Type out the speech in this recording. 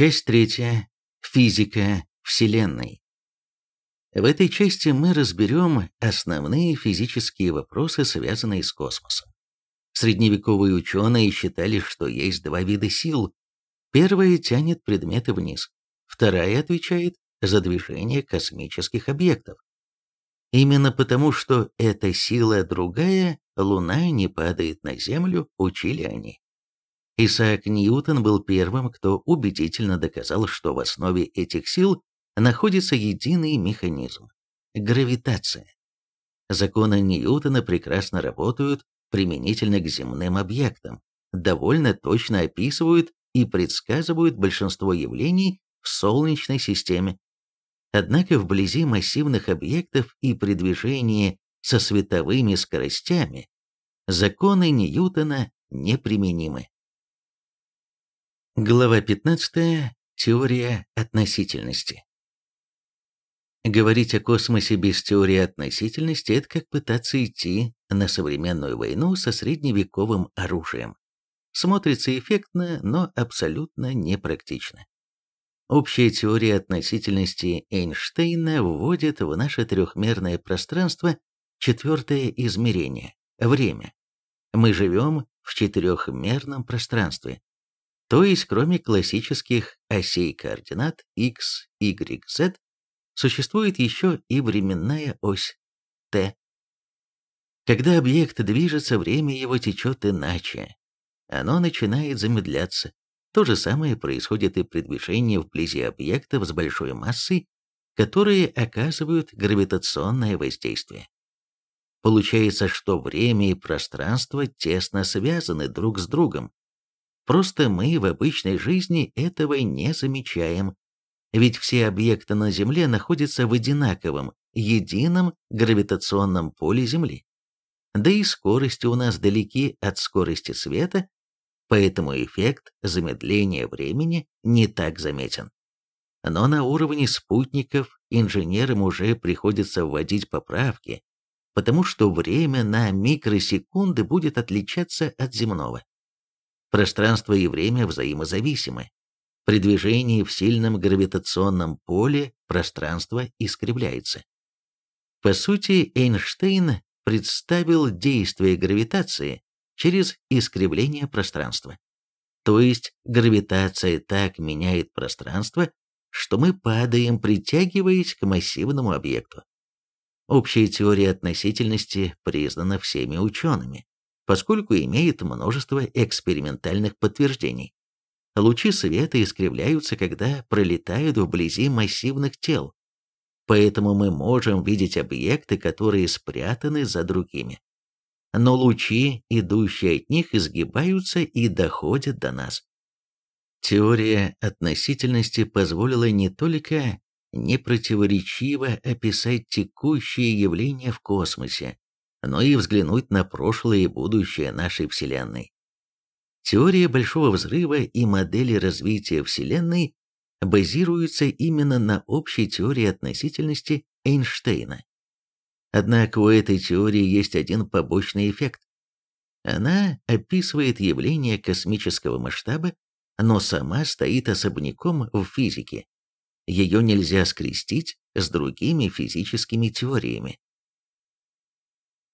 Часть третья. Физика Вселенной. В этой части мы разберем основные физические вопросы, связанные с космосом. Средневековые ученые считали, что есть два вида сил. Первая тянет предметы вниз, вторая отвечает за движение космических объектов. Именно потому, что эта сила другая, Луна не падает на Землю, учили они. Исаак Ньютон был первым, кто убедительно доказал, что в основе этих сил находится единый механизм – гравитация. Законы Ньютона прекрасно работают применительно к земным объектам, довольно точно описывают и предсказывают большинство явлений в Солнечной системе. Однако вблизи массивных объектов и при движении со световыми скоростями законы Ньютона неприменимы. Глава 15. Теория относительности. Говорить о космосе без теории относительности – это как пытаться идти на современную войну со средневековым оружием. Смотрится эффектно, но абсолютно непрактично. Общая теория относительности Эйнштейна вводит в наше трехмерное пространство четвертое измерение – время. Мы живем в четырехмерном пространстве, то есть кроме классических осей координат x, y, z, существует еще и временная ось t. Когда объект движется, время его течет иначе. Оно начинает замедляться. То же самое происходит и при движении вблизи объектов с большой массой, которые оказывают гравитационное воздействие. Получается, что время и пространство тесно связаны друг с другом. Просто мы в обычной жизни этого не замечаем, ведь все объекты на Земле находятся в одинаковом, едином гравитационном поле Земли. Да и скорости у нас далеки от скорости света, поэтому эффект замедления времени не так заметен. Но на уровне спутников инженерам уже приходится вводить поправки, потому что время на микросекунды будет отличаться от земного. Пространство и время взаимозависимы. При движении в сильном гравитационном поле пространство искривляется. По сути, Эйнштейн представил действие гравитации через искривление пространства. То есть гравитация так меняет пространство, что мы падаем, притягиваясь к массивному объекту. Общая теория относительности признана всеми учеными, поскольку имеет множество экспериментальных подтверждений. Лучи света искривляются, когда пролетают вблизи массивных тел, поэтому мы можем видеть объекты, которые спрятаны за другими. Но лучи, идущие от них, изгибаются и доходят до нас. Теория относительности позволила не только непротиворечиво описать текущие явления в космосе, но и взглянуть на прошлое и будущее нашей Вселенной. Теория Большого Взрыва и модели развития Вселенной базируются именно на общей теории относительности Эйнштейна. Однако у этой теории есть один побочный эффект. Она описывает явления космического масштаба, но сама стоит особняком в физике. Ее нельзя скрестить с другими физическими теориями.